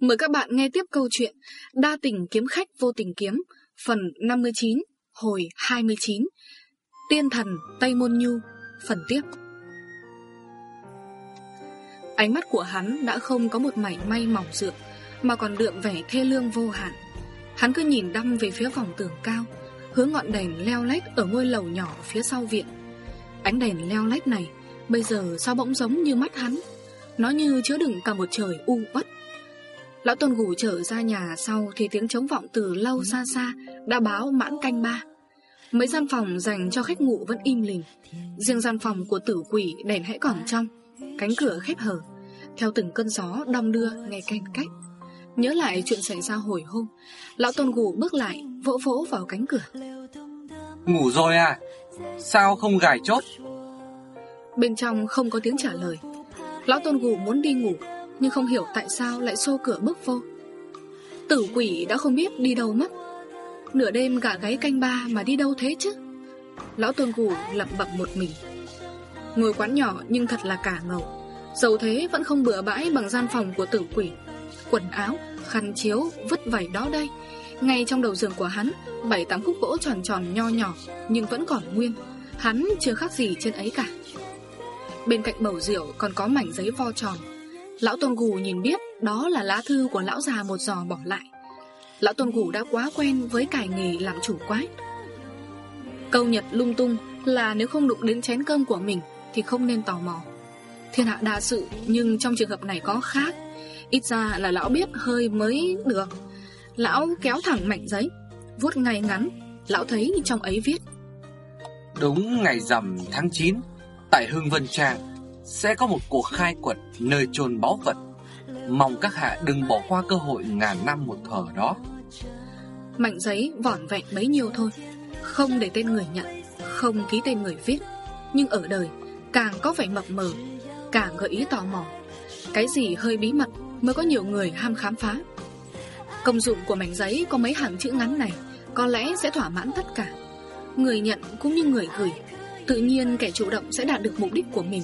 Mời các bạn nghe tiếp câu chuyện Đa tình kiếm khách vô tình kiếm, Phần 59 Hồi 29 Tiên thần Tây Môn Nhu, Phần tiếp. Ánh mắt của hắn đã không có một mảy may mỏng dược, Mà còn đượm vẻ thê lương vô hạn. Hắn cứ nhìn đăm về phía vòng tường cao, Hướng ngọn đèn leo lách ở ngôi lầu nhỏ phía sau viện. Ánh đèn leo lách này, Bây giờ sao bỗng giống như mắt hắn? Nó như chứa đựng cả một trời u uất. Lão Tôn Gù trở ra nhà sau thì tiếng trống vọng từ lâu xa xa đã báo mãn canh ba. Mấy gian phòng dành cho khách ngủ vẫn im lìm. Riêng gian phòng của tử quỷ đèn hãy còn trong, cánh cửa khép hở. Theo từng cơn gió đong đưa nghe canh cách. Nhớ lại chuyện xảy ra hồi hôm, lão Tôn Gù bước lại, vỗ vỗ vào cánh cửa. Ngủ rồi à? Sao không gài chốt? Bên trong không có tiếng trả lời. Lão Tôn Gù muốn đi ngủ nhưng không hiểu tại sao lại xô cửa bước vô. Tử quỷ đã không biết đi đâu mất. Nửa đêm gã gáy canh ba mà đi đâu thế chứ? Lão tuần gù lẩm bẩm một mình. Ngồi quán nhỏ nhưng thật là cả ngầu Dầu thế vẫn không bừa bãi bằng gian phòng của tử quỷ. Quần áo, khăn chiếu, vứt vảy đó đây. Ngay trong đầu giường của hắn Bảy tám khúc gỗ tròn tròn nho nhỏ Nhưng vẫn còn nguyên. Hắn chưa khác gì trên ấy cả. Bên cạnh bầu rượu còn có mảnh giấy vo tròn. Lão Tôn Gù nhìn biết đó là lá thư của lão già một giò bỏ lại. Lão Tôn Gù đã quá quen với cải nghề làm chủ quái. Câu nhật lung tung là nếu không đụng đến chén cơm của mình thì không nên tò mò. Thiên hạ đa sự nhưng trong trường hợp này có khác. Ít ra là lão biết hơi mới được. Lão kéo thẳng mảnh giấy, vuốt ngay ngắn, lão thấy trong ấy viết. Đúng ngày rằm tháng 9, tại Hưng Vân Trang, sẽ có một cuộc khai quật nơi chôn báu vật. Mong các hạ đừng bỏ qua cơ hội ngàn năm một thở đó. Mảnh giấy vỏn vẹn bấy nhiêu thôi, không để tên người nhận, không ký tên người viết. Nhưng ở đời, càng có vẻ mập mờ, càng gợi ý tò mò. Cái gì hơi bí mật mới có nhiều người ham khám phá. Công dụng của mảnh giấy có mấy hàng chữ ngắn này có lẽ sẽ thỏa mãn tất cả. Người nhận cũng như người gửi, tự nhiên kẻ chủ động sẽ đạt được mục đích của mình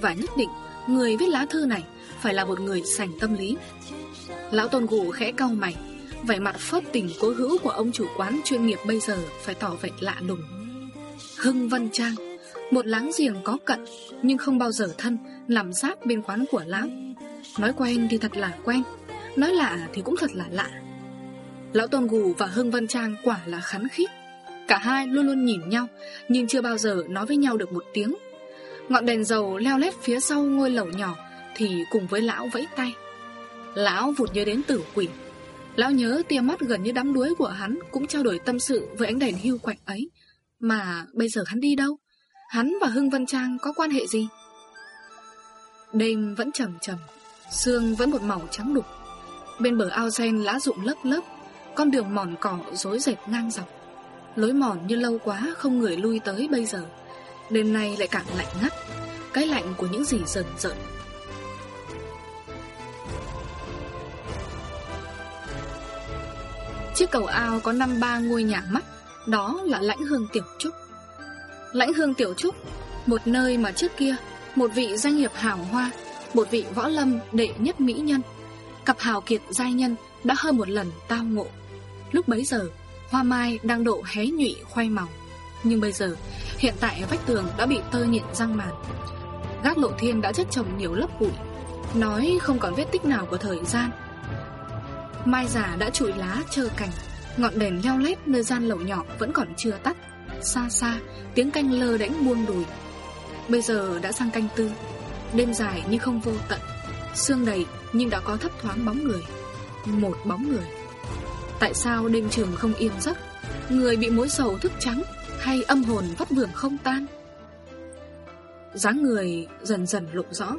và nhất định người viết lá thư này phải là một người sành tâm lý. Lão Tôn Gù khẽ cau mày, vẻ mặt phớt tình cố hữu của ông chủ quán chuyên nghiệp bây giờ phải tỏ vẻ lạ lùng. Hưng Vân Trang, một láng giềng có cận nhưng không bao giờ thân, làm giáp bên quán của lão. Nói quen thì thật là quen, nói lạ thì cũng thật là lạ. Lão Tôn Gù và Hưng Vân Trang quả là khắn khít. Cả hai luôn luôn nhìn nhau, nhưng chưa bao giờ nói với nhau được một tiếng. Ngọn đèn dầu leo lét phía sau ngôi lầu nhỏ Thì cùng với lão vẫy tay. Lão vụt nhớ đến tử quỷ. Lão nhớ tia mắt gần như đắm đuối của hắn Cũng trao đổi tâm sự với ánh đèn hưu quạnh ấy. Mà bây giờ hắn đi đâu? Hắn và Hưng Vân Trang có quan hệ gì? Đêm vẫn trầm trầm, Sương vẫn một màu trắng đục. Bên bờ ao sen lá rụng lớp lớp, Con đường mòn cỏ rối rệt ngang dọc. Lối mòn như lâu quá không người lui tới bây giờ. Đêm nay lại càng lạnh ngắt, Cái lạnh của những gì dần dần. Chiếc cầu ao có năm ba ngôi nhà mắt, Đó là lãnh hương tiểu trúc. Lãnh hương tiểu trúc, Một nơi mà trước kia Một vị danh hiệp hào hoa, Một vị võ lâm đệ nhất mỹ nhân, Cặp hào kiệt giai nhân Đã hơn một lần tao ngộ. Lúc bấy giờ, Hoa mai đang độ hé nhụy khoai màu. Nhưng bây giờ Hiện tại vách tường đã bị tơ nhện răng màn. Gác lộ thiên đã chất trồng nhiều lớp bụi. Nói không còn vết tích nào của thời gian. Mai già đã trụi lá trơ cành. Ngọn đèn leo lét nơi gian lầu nhỏ vẫn còn chưa tắt. Xa xa, tiếng canh lơ đánh buông đùi. Bây giờ đã sang canh tư. Đêm dài nhưng không vô tận. Sương đầy nhưng đã có thấp thoáng bóng người. Một bóng người. Tại sao đêm trường không yên giấc? Người bị mối sầu thức trắng hay âm hồn vắt vưởng không tan? Dáng người dần dần lộ rõ.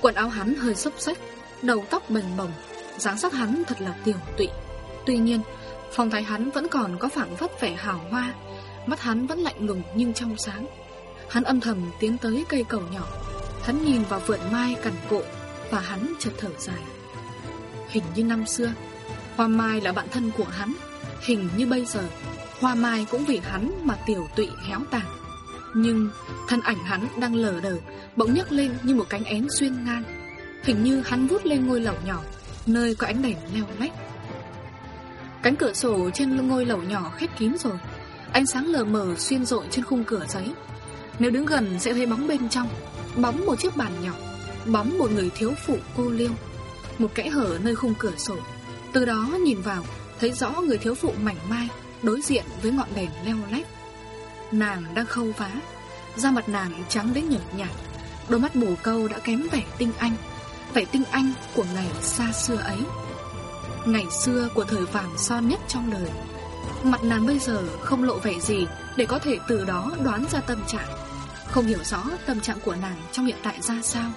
Quần áo hắn hơi xốc xách Đầu tóc bềnh bồng dáng sắc hắn thật là tiểu tụy. Tuy nhiên, Phong thái hắn vẫn còn có phảng phất vẻ hào hoa, Mắt hắn vẫn lạnh lùng nhưng trong sáng. Hắn âm thầm tiến tới cây cầu nhỏ. Hắn nhìn vào vườn mai cằn cộ Và hắn chợt thở dài. Hình như năm xưa, Hoa mai là bạn thân của hắn, Hình như bây giờ. Hoa mai cũng vì hắn mà tiểu tụy héo tàn. Nhưng thân ảnh hắn đang lờ đờ, Bỗng nhấc lên như một cánh én xuyên ngang. Hình như hắn vút lên ngôi lầu nhỏ, Nơi có ánh đèn leo lách Cánh cửa sổ trên ngôi lầu nhỏ khép kín rồi. Ánh sáng lờ mờ xuyên rội trên khung cửa giấy. Nếu đứng gần sẽ thấy bóng bên trong, Bóng một chiếc bàn nhỏ, Bóng một người thiếu phụ cô liêu. Một kẽ hở nơi khung cửa sổ. Từ đó nhìn vào, Thấy rõ người thiếu phụ mảnh mai. Đối diện với ngọn đèn leo lách. Nàng đang khâu vá Da mặt nàng trắng đến nhợt nhạt, Đôi mắt bù câu đã kém vẻ tinh anh, Vẻ tinh anh của ngày xa xưa ấy Ngày xưa của thời vàng son nhất trong đời, Mặt nàng bây giờ không lộ vẻ gì Để có thể từ đó đoán ra tâm trạng Không hiểu rõ tâm trạng của nàng trong hiện tại ra sao,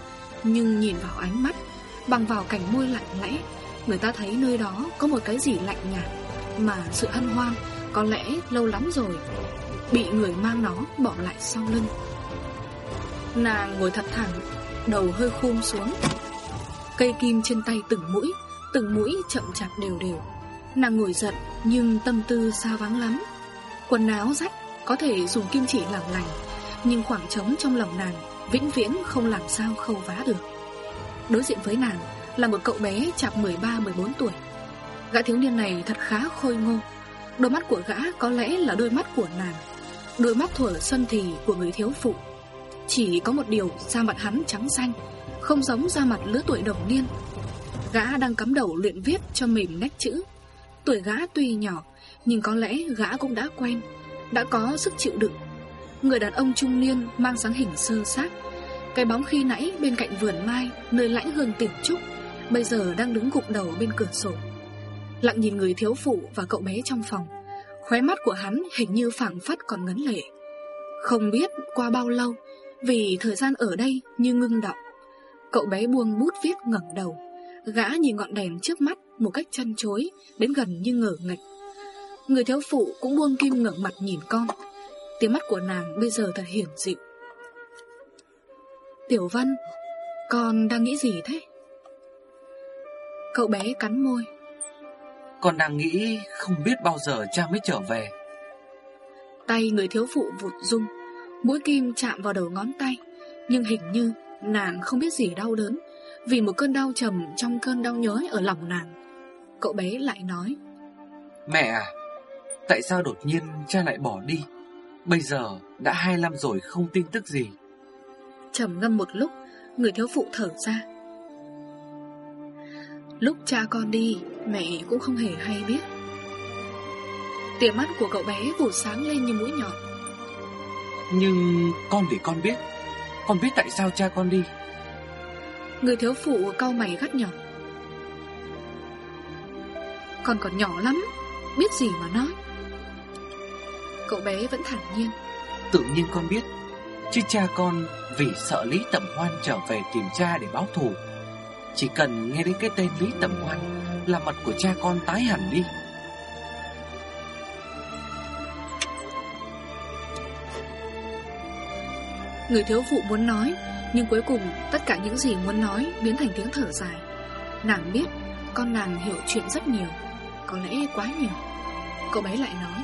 Nhưng nhìn vào ánh mắt, Bằng vào cảnh môi lạnh lẽ, Người ta thấy nơi đó có một cái gì lạnh nhạt Mà sự hân hoan có lẽ lâu lắm rồi. Bị người mang nó bỏ lại sau lưng. Nàng ngồi thật thẳng, Đầu hơi khum xuống. Cây kim trên tay từng mũi Từng mũi chậm chạp đều đều. Nàng ngồi giận, nhưng tâm tư xa vắng lắm. Quần áo rách, Có thể dùng kim chỉ làm lành, Nhưng khoảng trống trong lòng nàng Vĩnh viễn không làm sao khâu vá được. Đối diện với nàng Là một cậu bé chạp 13-14 tuổi. Gã thiếu niên này thật khá khôi ngô. Đôi mắt của gã có lẽ là đôi mắt của nàng. Đôi mắt thuở xuân thì của người thiếu phụ. Chỉ có một điều, Da mặt hắn trắng xanh, Không giống da mặt lứa tuổi đồng niên. Gã đang cắm đầu luyện viết cho mềm nét chữ. Tuổi gã tuy nhỏ, Nhưng có lẽ gã cũng đã quen, Đã có sức chịu đựng. Người đàn ông trung niên mang dáng hình sơ sát Cái bóng khi nãy bên cạnh vườn mai, Nơi lãnh hương tiểu trúc Bây giờ đang đứng gục đầu bên cửa sổ. Lặng nhìn người thiếu phụ và cậu bé trong phòng. Khóe mắt của hắn hình như phảng phất còn ngấn lệ. Không biết qua bao lâu, Vì thời gian ở đây như ngưng động Cậu bé buông bút viết ngẩng đầu, Gã nhìn ngọn đèn trước mắt một cách chăn chối, Đến gần như ngờ nghịch. Người thiếu phụ cũng buông kim ngẩng mặt nhìn con. Tiếng mắt của nàng bây giờ thật hiển dịu. Tiểu Vân, Con đang nghĩ gì thế? Cậu bé cắn môi. Con đang nghĩ không biết bao giờ cha mới trở về. Tay người thiếu phụ vụt rung Mũi kim chạm vào đầu ngón tay Nhưng hình như nàng không biết gì đau đớn Vì một cơn đau trầm trong cơn đau nhói ở lòng nàng. Cậu bé lại nói Mẹ à Tại sao đột nhiên cha lại bỏ đi? Bây giờ đã hai năm rồi không tin tức gì. trầm ngâm một lúc Người thiếu phụ thở ra. Lúc cha con đi Mẹ cũng không hề hay biết. Tia mắt của cậu bé vụt sáng lên như mũi nhọn. Nhưng con để con biết. Con biết tại sao cha con đi. Người thiếu phụ cau mày gắt nhỏ Con còn nhỏ lắm Biết gì mà nói. Cậu bé vẫn thản nhiên. Tự nhiên con biết Chứ cha con vì sợ Lý Tẩm Hoan trở về tìm cha để báo thù. Chỉ cần nghe đến cái tên Lý Tẩm Hoan Là mặt của cha con tái hẳn đi. Người thiếu phụ muốn nói Nhưng cuối cùng tất cả những gì muốn nói Biến thành tiếng thở dài. Nàng biết con nàng hiểu chuyện rất nhiều Có lẽ quá nhiều. Cậu bé lại nói.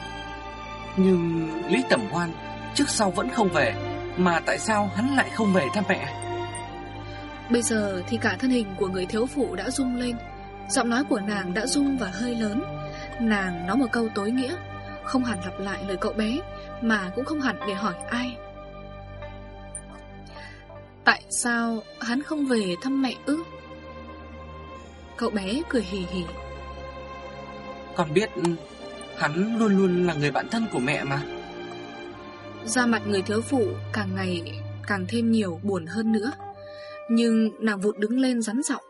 Nhưng Lý Tẩm Hoan trước sau vẫn không về Mà tại sao hắn lại không về thăm mẹ? Bây giờ thì cả thân hình của người thiếu phụ đã rung lên Giọng nói của nàng đã rung và hơi lớn. Nàng nói một câu tối nghĩa Không hẳn lặp lại lời cậu bé Mà cũng không hẳn để hỏi ai. Tại sao hắn không về thăm mẹ ư? Cậu bé cười hì hì. Con biết hắn luôn luôn là người bạn thân của mẹ mà. Da mặt người thiếu phụ càng ngày càng thêm nhiều buồn hơn nữa. Nhưng nàng vụt đứng lên rắn giọng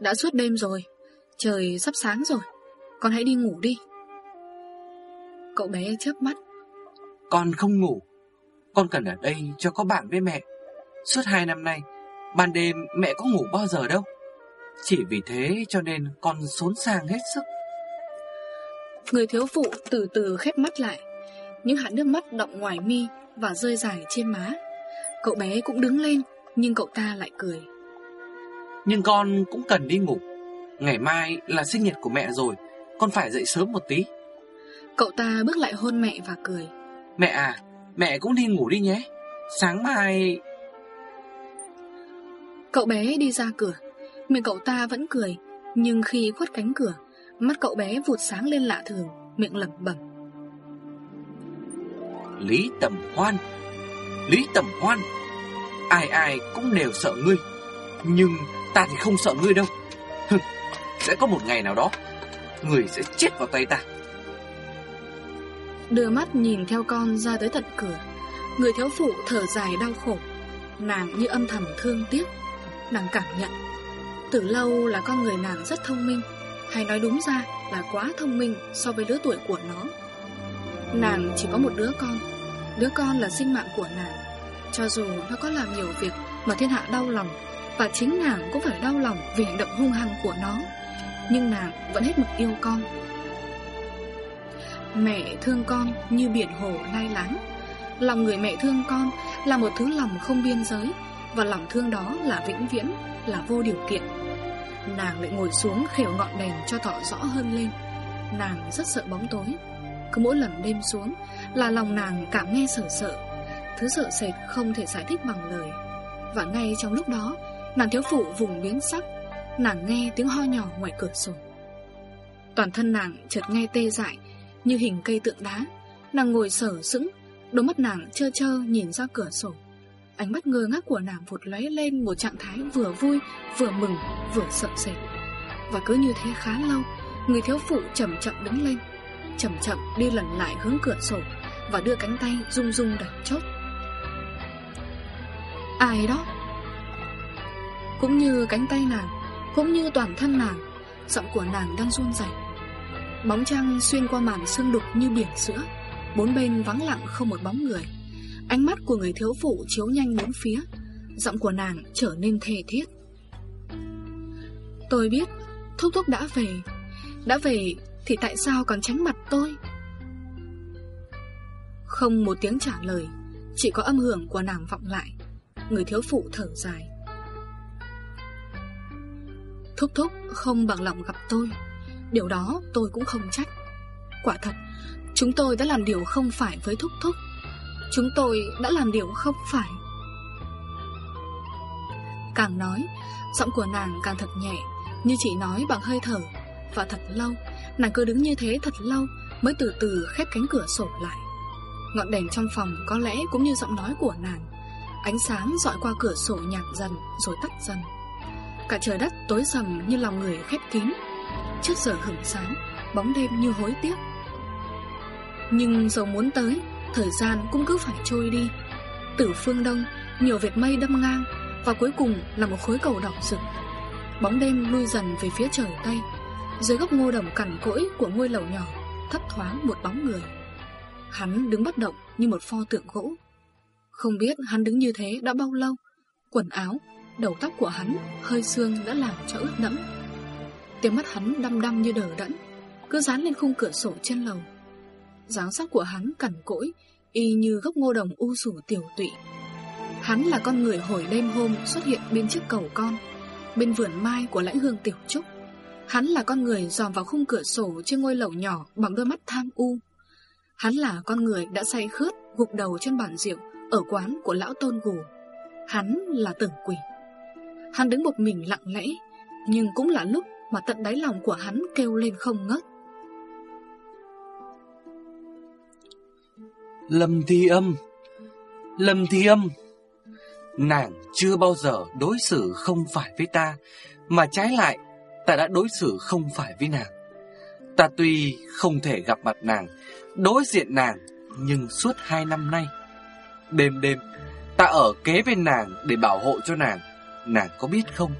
Đã suốt đêm rồi. Trời sắp sáng rồi. Con hãy đi ngủ đi. Cậu bé chớp mắt. Con không ngủ. Con cần ở đây cho có bạn với mẹ. Suốt hai năm nay Ban đêm mẹ có ngủ bao giờ đâu. Chỉ vì thế cho nên con xốn sang hết sức. Người thiếu phụ từ từ khép mắt lại Những hạt nước mắt động ngoài mi Và rơi dài trên má. Cậu bé cũng đứng lên Nhưng cậu ta lại cười Nhưng con cũng cần đi ngủ. Ngày mai là sinh nhật của mẹ rồi Con phải dậy sớm một tí. Cậu ta bước lại hôn mẹ và cười. Mẹ à Mẹ cũng đi ngủ đi nhé. Sáng mai Cậu bé đi ra cửa. Miệng cậu ta vẫn cười Nhưng khi khuất cánh cửa Mắt cậu bé vụt sáng lên lạ thường Miệng lẩm bẩm. Lý Tầm Hoan Lý Tầm Hoan Ai ai cũng đều sợ ngươi nhưng ta thì không sợ ngươi đâu. Sẽ có một ngày nào đó, Người sẽ chết vào tay ta. Đưa mắt nhìn theo con ra tới tận cửa. Người thiếu phụ thở dài đau khổ. Nàng như âm thầm thương tiếc. Nàng cảm nhận, Từ lâu là con người nàng rất thông minh. Hay nói đúng ra là quá thông minh So với lứa tuổi của nó. Nàng chỉ có một đứa con. Đứa con là sinh mạng của nàng. Cho dù nó có làm nhiều việc Mà thiên hạ đau lòng và chính nàng cũng phải đau lòng Vì hành động hung hăng của nó. Nhưng nàng vẫn hết mực yêu con. Mẹ thương con như biển hồ lai láng. Lòng người mẹ thương con là một thứ lòng không biên giới. Và lòng thương đó là vĩnh viễn, là vô điều kiện. Nàng lại ngồi xuống khều ngọn đèn cho tỏ rõ hơn lên. Nàng rất sợ bóng tối. Cứ mỗi lần đêm xuống là lòng nàng cảm nghe sợ sợ. Thứ sợ sệt không thể giải thích bằng lời. Và ngay trong lúc đó Nàng thiếu phụ vùng biến sắc Nàng nghe tiếng ho nhỏ ngoài cửa sổ. Toàn thân nàng chợt nghe tê dại, Như hình cây tượng đá. Nàng ngồi sở sững, Đôi mắt nàng trơ trơ nhìn ra cửa sổ. Ánh mắt ngơ ngác của nàng vụt lóe lên Một trạng thái vừa vui, Vừa mừng, vừa sợ sệt. Và cứ như thế khá lâu, Người thiếu phụ chậm chậm đứng lên, Chậm chậm đi lần lại hướng cửa sổ Và đưa cánh tay rung rung đẩy chốt. Ai đó? Cũng như cánh tay nàng, Cũng như toàn thân nàng, Giọng của nàng đang run rẩy. Bóng trăng xuyên qua màn sương đục như biển sữa Bốn bên vắng lặng không một bóng người. Ánh mắt của người thiếu phụ chiếu nhanh bốn phía, Giọng của nàng trở nên thề thiết. Tôi biết, Thúc thúc đã về. Đã về thì tại sao còn tránh mặt tôi? Không một tiếng trả lời, Chỉ có âm hưởng của nàng vọng lại. Người thiếu phụ thở dài. Thúc thúc không bằng lòng gặp tôi. Điều đó tôi cũng không trách. Quả thật, Chúng tôi đã làm điều không phải với thúc thúc. Chúng tôi đã làm điều không phải. Càng nói, Giọng của nàng càng thật nhẹ, Như chỉ nói bằng hơi thở. Và thật lâu, Nàng cứ đứng như thế thật lâu Mới từ từ khép cánh cửa sổ lại. Ngọn đèn trong phòng có lẽ cũng như giọng nói của nàng, Ánh sáng dọi qua cửa sổ nhạt dần Rồi tắt dần. Cả trời đất tối sầm như lòng người khép kín. Trước giờ hửng sáng Bóng đêm như hối tiếc. Nhưng dầu muốn tới Thời gian cũng cứ phải trôi đi. Từ phương đông Nhiều vệt mây đâm ngang Và cuối cùng là một khối cầu đỏ rực. Bóng đêm lui dần về phía trời Tây. Dưới gốc ngô đồng cằn cỗi của ngôi lầu nhỏ Thấp thoáng một bóng người. Hắn đứng bất động như một pho tượng gỗ. Không biết hắn đứng như thế đã bao lâu Quần áo, đầu tóc của hắn, Hơi xương đã làm cho ướt đẫm. Tiếng mắt hắn đăm đăm như đờ đẫn, Cứ dán lên khung cửa sổ trên lầu. Dáng sắc của hắn cằn cỗi, Y như gốc ngô đồng u sủ tiểu tụy. Hắn là con người hồi đêm hôm xuất hiện bên chiếc cầu con, Bên vườn mai của lãnh hương tiểu trúc. Hắn là con người dòm vào khung cửa sổ trên ngôi lầu nhỏ bằng đôi mắt tham u. Hắn là con người đã say khướt, gục đầu trên bàn rượu Ở quán của lão tôn gù. Hắn là tưởng quỷ. Hắn đứng một mình lặng lẽ, Nhưng cũng là lúc mà tận đáy lòng của hắn kêu lên không ngớt. Lâm Thi Âm, Lâm Thi Âm, Nàng chưa bao giờ đối xử không phải với ta, Mà trái lại, Ta đã đối xử không phải với nàng. Ta tuy không thể gặp mặt nàng, Đối diện nàng, Nhưng suốt hai năm nay, Đêm đêm, Ta ở kế bên nàng để bảo hộ cho nàng. Nàng có biết không?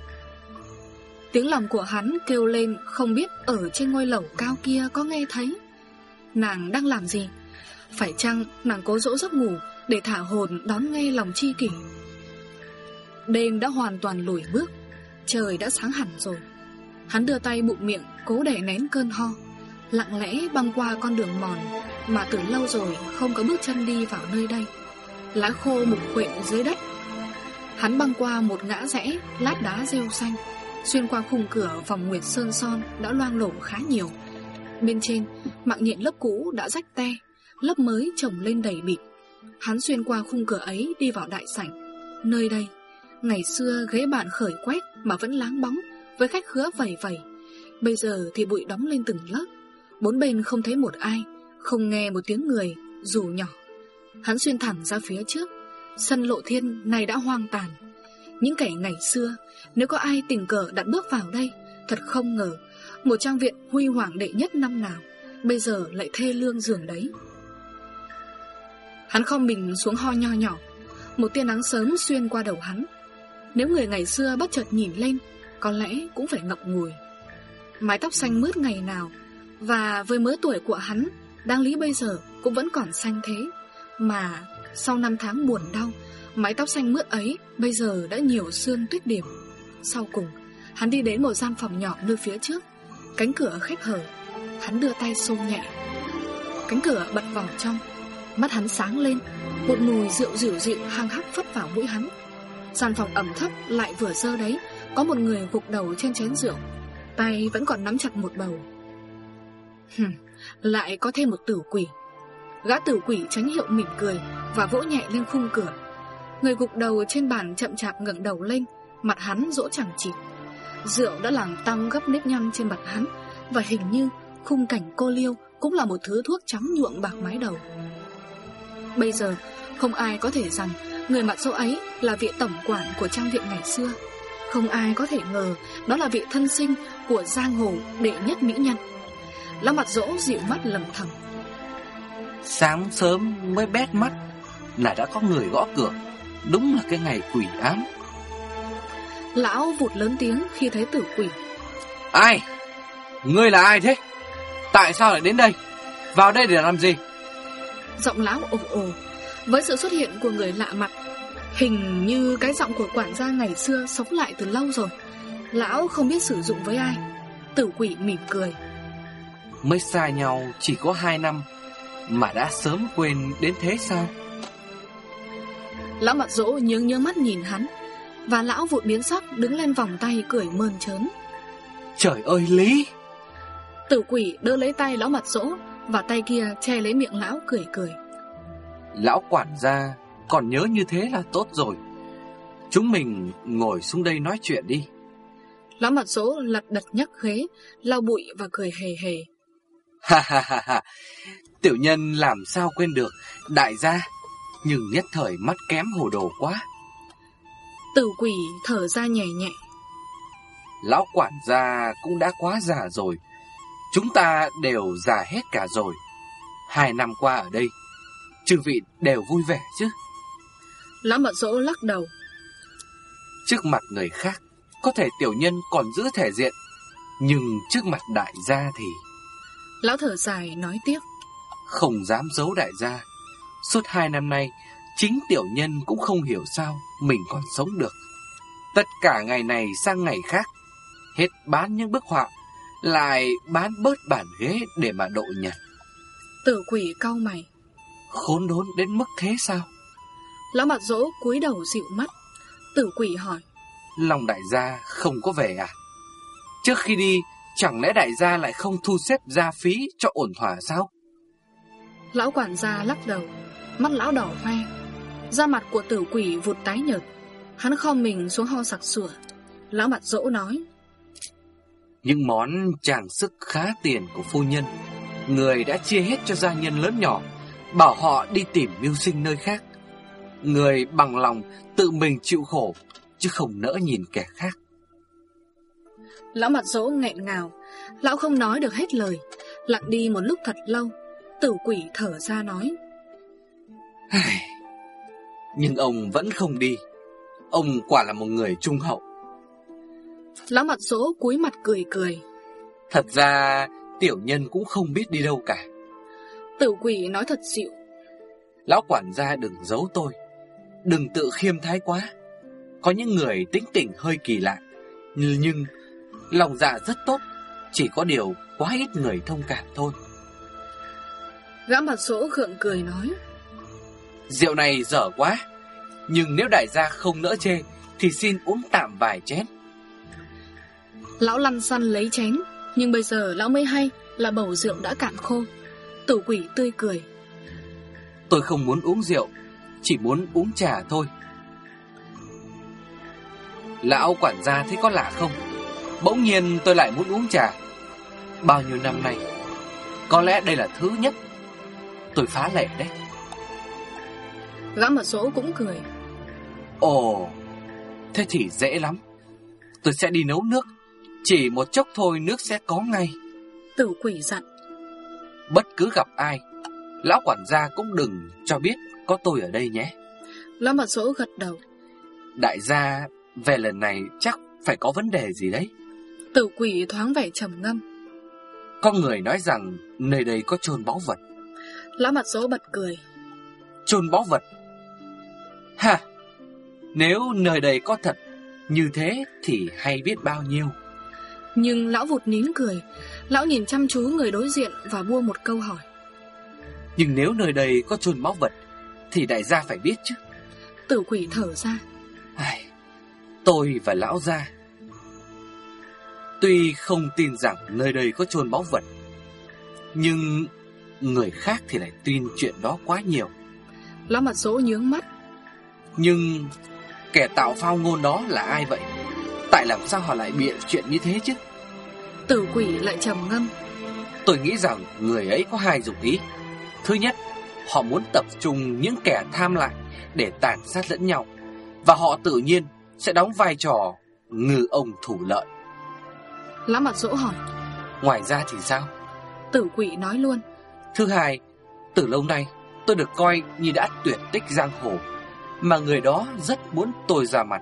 Tiếng lòng của hắn kêu lên, Không biết ở trên ngôi lầu cao kia có nghe thấy. Nàng đang làm gì? Phải chăng nàng cố dỗ giấc ngủ Để thả hồn đón nghe lòng chi kỷ? Đêm đã hoàn toàn lùi bước, Trời đã sáng hẳn rồi. Hắn đưa tay bụng miệng, Cố để nén cơn ho. Lặng lẽ băng qua con đường mòn Mà từ lâu rồi không có bước chân đi vào nơi đây. Lá khô mục quện dưới đất Hắn băng qua một ngã rẽ Lát đá rêu xanh. Xuyên qua khung cửa vòng nguyệt sơn son Đã loang lổ khá nhiều. Bên trên mạng nhện lớp cũ đã rách te lớp mới trồng lên đầy bịt. Hắn xuyên qua khung cửa ấy đi vào đại sảnh. Nơi đây, ngày xưa ghế bạn khởi quét mà vẫn láng bóng, Với khách khứa vầy vầy. Bây giờ thì bụi đóng lên từng lớp. Bốn bên không thấy một ai Không nghe một tiếng người Dù nhỏ. Hắn xuyên thẳng ra phía trước. Sân lộ thiên này đã hoang tàn. Những kẻ ngày xưa, Nếu có ai tình cờ đặt bước vào đây, Thật không ngờ, Một trang viện huy hoàng đệ nhất năm nào, Bây giờ lại thê lương giường đấy. Hắn không mình xuống ho nho nhỏ, Một tia nắng sớm xuyên qua đầu hắn. Nếu người ngày xưa bất chợt nhìn lên, Có lẽ cũng phải ngậm ngùi. Mái tóc xanh mướt ngày nào, Và với mớ tuổi của hắn, Đáng lý bây giờ cũng vẫn còn xanh thế, Mà sau năm tháng buồn đau Mái tóc xanh mướt ấy Bây giờ đã nhiều xương tuyết điểm. Sau cùng Hắn đi đến một gian phòng nhỏ nơi phía trước. Cánh cửa khép hở Hắn đưa tay xô nhẹ. Cánh cửa bật vào trong Mắt hắn sáng lên Một mùi rượu rượu dịu hang hắc phất vào mũi hắn. Gian phòng ẩm thấp lại vừa dơ đấy Có một người gục đầu trên chén rượu Tay vẫn còn nắm chặt một bầu. Hừm, Lại có thêm một tử quỷ. Gã tử quỷ tránh hiệu mỉm cười Và vỗ nhẹ lên khung cửa. Người gục đầu trên bàn chậm chạp ngẩng đầu lên, Mặt hắn rỗ chẳng chịt. Rượu đã làm tăng gấp nếp nhăn trên mặt hắn Và hình như khung cảnh cô liêu Cũng là một thứ thuốc trắng nhuộm bạc mái đầu. Bây giờ, không ai có thể rằng Người mặt dỗ ấy là vị tổng quản của trang viện ngày xưa. Không ai có thể ngờ Đó là vị thân sinh của giang hồ đệ nhất mỹ nhân. Lão mặt dỗ dịu mắt lầm thầm. Sáng sớm mới bét mắt Là đã có người gõ cửa. Đúng là cái ngày quỷ ám. Lão vụt lớn tiếng khi thấy tử quỷ. Ai? Ngươi là ai thế? Tại sao lại đến đây? Vào đây để làm gì? Giọng lão ồ ồ. Với sự xuất hiện của người lạ mặt Hình như cái giọng của quản gia ngày xưa Sống lại từ lâu rồi. Lão không biết sử dụng với ai. Tử quỷ mỉm cười. Mới xa nhau chỉ có hai năm Mà đã sớm quên đến thế sao? Lão mặt dỗ nhướng nhướng mắt nhìn hắn Và lão vụt biến sắc đứng lên vòng tay cười mơn trớn. Trời ơi Lý! Tử quỷ đỡ lấy tay lão mặt dỗ Và tay kia che lấy miệng lão cười cười. Lão quản gia Còn nhớ như thế là tốt rồi. Chúng mình ngồi xuống đây nói chuyện đi. Lão mặt dỗ lật đật nhấc ghế Lau bụi và cười hề hề. Ha ha ha ha Tiểu nhân làm sao quên được Đại gia? Nhưng nhất thời mắt kém hồ đồ quá. Tử quỷ thở ra nhẹ nhẹ. Lão quản gia cũng đã quá già rồi. Chúng ta đều già hết cả rồi. Hai năm qua ở đây Chư vị đều vui vẻ chứ? Lão mật dỗ lắc đầu. Trước mặt người khác Có thể tiểu nhân còn giữ thể diện. Nhưng trước mặt đại gia thì Lão thở dài nói tiếp Không dám giấu đại gia. Suốt hai năm nay Chính tiểu nhân cũng không hiểu sao Mình còn sống được. Tất cả ngày này sang ngày khác Hết bán những bức họa Lại bán bớt bản ghế để mà độ nhật Tử quỷ cau mày. Khốn đốn đến mức thế sao? Lão mặt dỗ cúi đầu dịu mắt. Tử quỷ hỏi. Lòng đại gia không có về à? Trước khi đi Chẳng lẽ đại gia lại không thu xếp gia phí cho ổn thỏa sao Lão quản gia lắc đầu Mắt lão đỏ hoe Da mặt của tử quỷ vụt tái nhợt. Hắn kho mình xuống ho sặc sủa Lão mặt dỗ nói Những món trang sức khá tiền của phu nhân Người đã chia hết cho gia nhân lớn nhỏ Bảo họ đi tìm mưu sinh nơi khác. Người bằng lòng tự mình chịu khổ Chứ không nỡ nhìn kẻ khác. Lão mặt dỗ nghẹn ngào. Lão không nói được hết lời Lặng đi một lúc thật lâu Tử quỷ thở ra nói. Nhưng ông vẫn không đi. Ông quả là một người trung hậu. Lão mặt dỗ cúi mặt cười cười. Thật ra tiểu nhân cũng không biết đi đâu cả. Tử quỷ nói thật dịu. Lão quản gia đừng giấu tôi. Đừng tự khiêm thái quá. Có những người tính tình hơi kỳ lạ Nhưng lòng dạ rất tốt. Chỉ có điều quá ít người thông cảm thôi Gã mặt dỗ gượng cười nói. Rượu này dở quá Nhưng nếu đại gia không nỡ chê Thì xin uống tạm vài chén. Lão lăn xăn lấy chén Nhưng bây giờ lão mới hay Là bầu rượu đã cạn khô. Tử quỷ tươi cười. Tôi không muốn uống rượu Chỉ muốn uống trà thôi. Lão quản gia thấy có lạ không? Bỗng nhiên tôi lại muốn uống trà. Bao nhiêu năm nay Có lẽ đây là thứ nhất Tôi phá lệ đấy. Gã mật số cũng cười. Ồ Thế thì dễ lắm. Tôi sẽ đi nấu nước. Chỉ một chốc thôi nước sẽ có ngay. Tử quỷ dặn Bất cứ gặp ai Lão quản gia cũng đừng cho biết Có tôi ở đây nhé. Lão mật số gật đầu. Đại gia về lần này chắc phải có vấn đề gì đấy. Tử quỷ thoáng vẻ trầm ngâm. Có người nói rằng nơi đây có chôn báu vật Lão mặt số bật cười. Chôn báu vật. Ha Nếu nơi đây có thật Như thế thì hay biết bao nhiêu. Nhưng lão vụt nín cười. Lão nhìn chăm chú người đối diện Và buông một câu hỏi. Nhưng nếu nơi đây có chôn báu vật Thì đại gia phải biết chứ. Tử quỷ thở ra. Ai, Tôi và lão gia. Tuy không tin rằng nơi đây có chôn báu vật Nhưng người khác thì lại tin chuyện đó quá nhiều. Lão mặt số nhướng mắt. Nhưng kẻ tạo phao ngôn đó là ai vậy? Tại làm sao họ lại bịa chuyện như thế chứ? Tử quỷ lại trầm ngâm. Tôi nghĩ rằng người ấy có hai dụng ý. Thứ nhất, họ muốn tập trung những kẻ tham lại để tàn sát lẫn nhau. Và họ tự nhiên sẽ đóng vai trò ngư ông thủ lợi. Lão mặt dỗ hỏi. Ngoài ra thì sao? Tử quỷ nói luôn Thứ hai, từ lâu nay tôi được coi như đã tuyệt tích giang hồ Mà người đó rất muốn tôi ra mặt.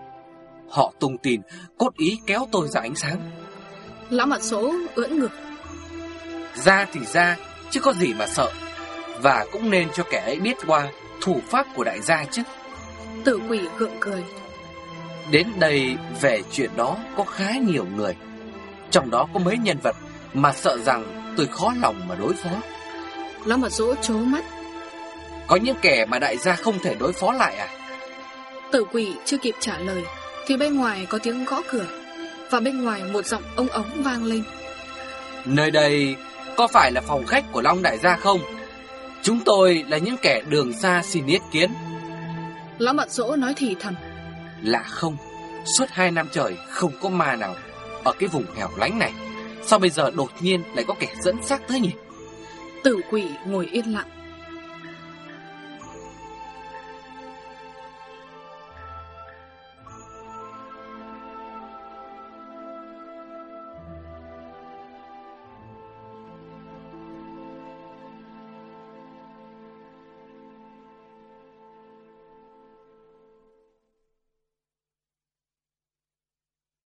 Họ tung tin, cốt ý kéo tôi ra ánh sáng. Lão mặt số ưỡn ngực. Ra thì ra, chứ có gì mà sợ. Và cũng nên cho kẻ ấy biết qua thủ pháp của đại gia chứ. Tử quỷ gượng cười. Đến đây về chuyện đó có khá nhiều người. Trong đó có mấy nhân vật mà sợ rằng tôi khó lòng mà đối phó Lão mặt dỗ chố mắt. Có những kẻ mà đại gia không thể đối phó lại à? Tử quỷ chưa kịp trả lời Thì bên ngoài có tiếng gõ cửa Và bên ngoài một giọng ông ống vang lên. Nơi đây có phải là phòng khách của Long Đại gia không? Chúng tôi là những kẻ đường xa xin ý kiến. Lão mặt dỗ nói thì thầm. Lạ không Suốt hai năm trời không có ma nào Ở cái vùng hẻo lánh này. Sao bây giờ đột nhiên lại có kẻ dẫn xác tới nhỉ Tử quỷ ngồi yên lặng.